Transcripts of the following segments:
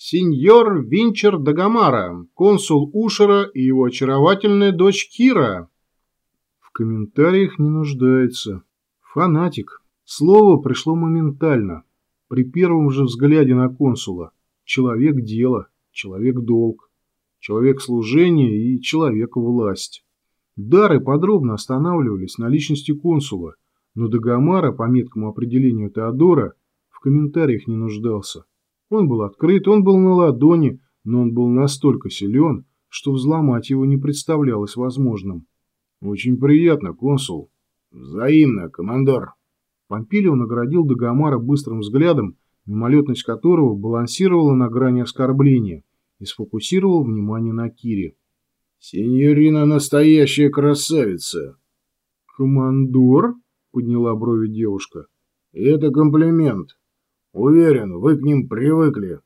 Сеньор Винчер Дагомара, консул Ушера и его очаровательная дочь Кира. В комментариях не нуждается. Фанатик. Слово пришло моментально. При первом же взгляде на консула. Человек дела, человек долг, человек служения и человек власть. Дары подробно останавливались на личности консула, но Дагомара, по меткому определению Теодора, в комментариях не нуждался. Он был открыт, он был на ладони, но он был настолько силен, что взломать его не представлялось возможным. «Очень приятно, консул». «Взаимно, командор». Помпилио наградил Дагомара быстрым взглядом, мимолетность которого балансировала на грани оскорбления, и сфокусировал внимание на Кире. «Синьорина настоящая красавица!» «Командор?» — подняла брови девушка. «Это комплимент. Уверен, вы к ним привыкли».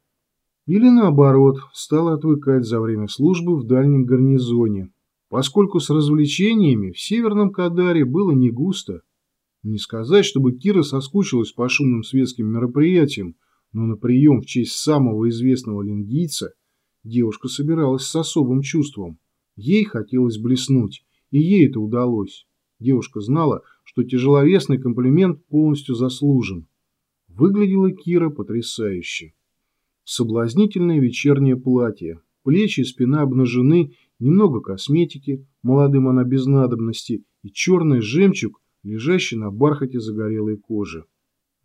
Или наоборот, стала отвыкать за время службы в дальнем гарнизоне, поскольку с развлечениями в Северном Кадаре было не густо. Не сказать, чтобы Кира соскучилась по шумным светским мероприятиям, но на прием в честь самого известного лингийца девушка собиралась с особым чувством. Ей хотелось блеснуть, и ей это удалось. Девушка знала, что тяжеловесный комплимент полностью заслужен. Выглядела Кира потрясающе. Соблазнительное вечернее платье, плечи и спина обнажены, немного косметики, молодым она без надобности, и черный жемчуг лежащий на бархате загорелой кожи.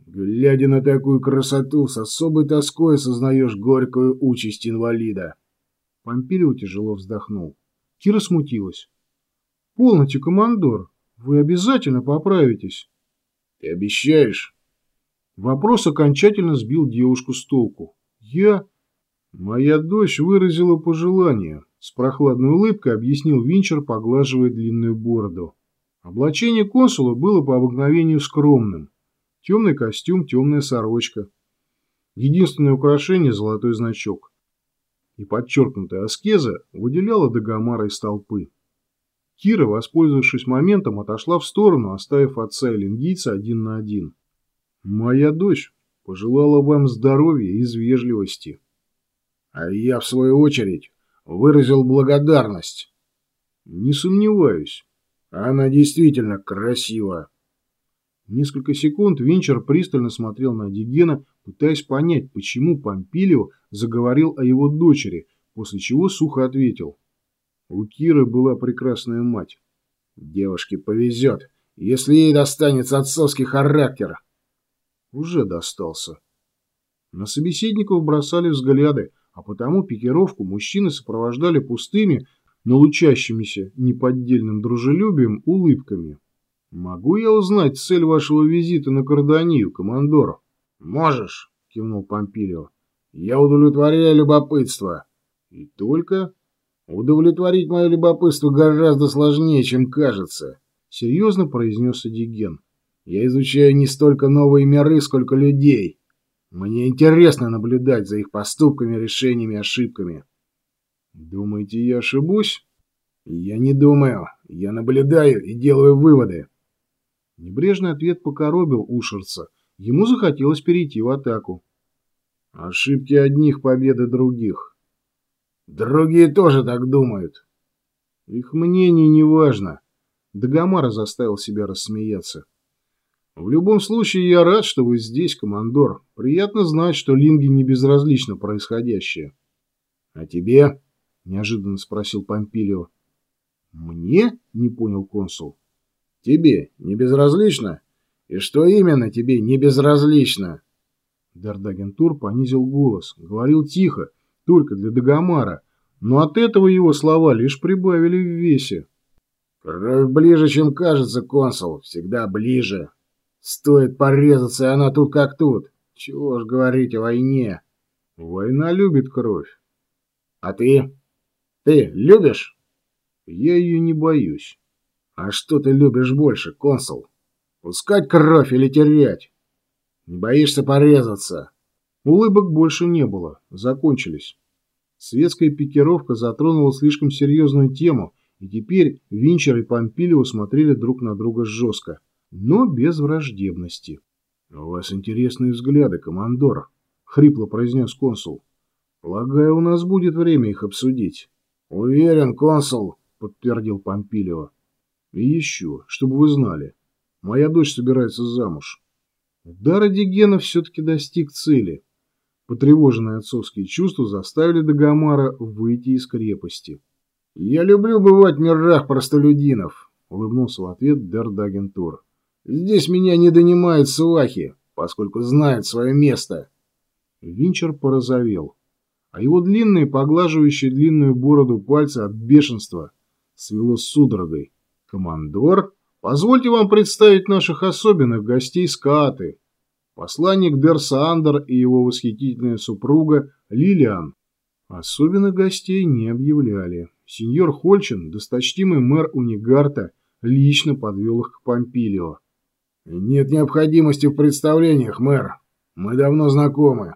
Глядя на такую красоту, с особой тоской осознаешь горькую участь инвалида. Помпилио тяжело вздохнул. Кира смутилась. «Полноте, командор, вы обязательно поправитесь». «Ты обещаешь?» Вопрос окончательно сбил девушку с толку. «Я...» «Моя дочь выразила пожелание», — с прохладной улыбкой объяснил Винчер, поглаживая длинную бороду. Облачение консула было по обыкновению скромным. Темный костюм, темная сорочка. Единственное украшение – золотой значок. И подчеркнутая аскеза выделяла Дагомара из толпы. Кира, воспользовавшись моментом, отошла в сторону, оставив отца и лингийца один на один. «Моя дочь пожелала вам здоровья из вежливости». «А я, в свою очередь, выразил благодарность». «Не сомневаюсь». Она действительно красива. Несколько секунд Винчер пристально смотрел на Дигена, пытаясь понять, почему Помпилио заговорил о его дочери, после чего сухо ответил. У Киры была прекрасная мать. Девушке повезет, если ей достанется отцовский характер. Уже достался. На собеседников бросали взгляды, а потому пикировку мужчины сопровождали пустыми, но лучащимися неподдельным дружелюбием улыбками. «Могу я узнать цель вашего визита на Карданию, командор?» «Можешь», — кивнул Помпилио. «Я удовлетворяю любопытство». «И только?» «Удовлетворить мое любопытство гораздо сложнее, чем кажется», — серьезно произнес Адиген. «Я изучаю не столько новые миры, сколько людей. Мне интересно наблюдать за их поступками, решениями, ошибками». «Думаете, я ошибусь?» «Я не думаю. Я наблюдаю и делаю выводы». Небрежный ответ покоробил Ушерца. Ему захотелось перейти в атаку. «Ошибки одних, победы других». «Другие тоже так думают». «Их мнение не важно». Дагомара заставил себя рассмеяться. «В любом случае, я рад, что вы здесь, командор. Приятно знать, что Линге не безразлично происходящее». «А тебе?» неожиданно спросил Помпилио. Мне? не понял консул. Тебе не безразлично? И что именно тебе не безразлично? Дардагентур понизил голос, говорил тихо, только для Дагомара, но от этого его слова лишь прибавили в весе. Кровь ближе, чем кажется, консул, всегда ближе. Стоит порезаться, и она тут как тут. Чего ж говорить о войне? Война любит кровь. А ты? Ты любишь? Я ее не боюсь. А что ты любишь больше, консул? Пускать кровь или терять? Не боишься порезаться? Улыбок больше не было. Закончились. Светская пикировка затронула слишком серьезную тему, и теперь Винчер и Помпилио смотрели друг на друга жестко, но без враждебности. — У вас интересные взгляды, командор, — хрипло произнес консул. Полагаю, у нас будет время их обсудить. Уверен, консул, подтвердил Помпилио. И еще, чтобы вы знали, моя дочь собирается замуж. Удар Дигена все-таки достиг цели. Потревоженные отцовские чувства заставили Дагомара выйти из крепости. «Я люблю бывать в мирах простолюдинов», — улыбнулся в ответ Дердагентур. «Здесь меня не донимают свахи, поскольку знают свое место». Винчер порозовел, а его длинные, поглаживающие длинную бороду пальцы от бешенства свело судорогой. «Командор, позвольте вам представить наших особенных гостей Скаты посланник Дерсандер и его восхитительная супруга Лилиан. Особенных гостей не объявляли. Сеньор Хольчин, досточтимый мэр Унигарта, лично подвел их к Помпилио. «Нет необходимости в представлениях, мэр. Мы давно знакомы»,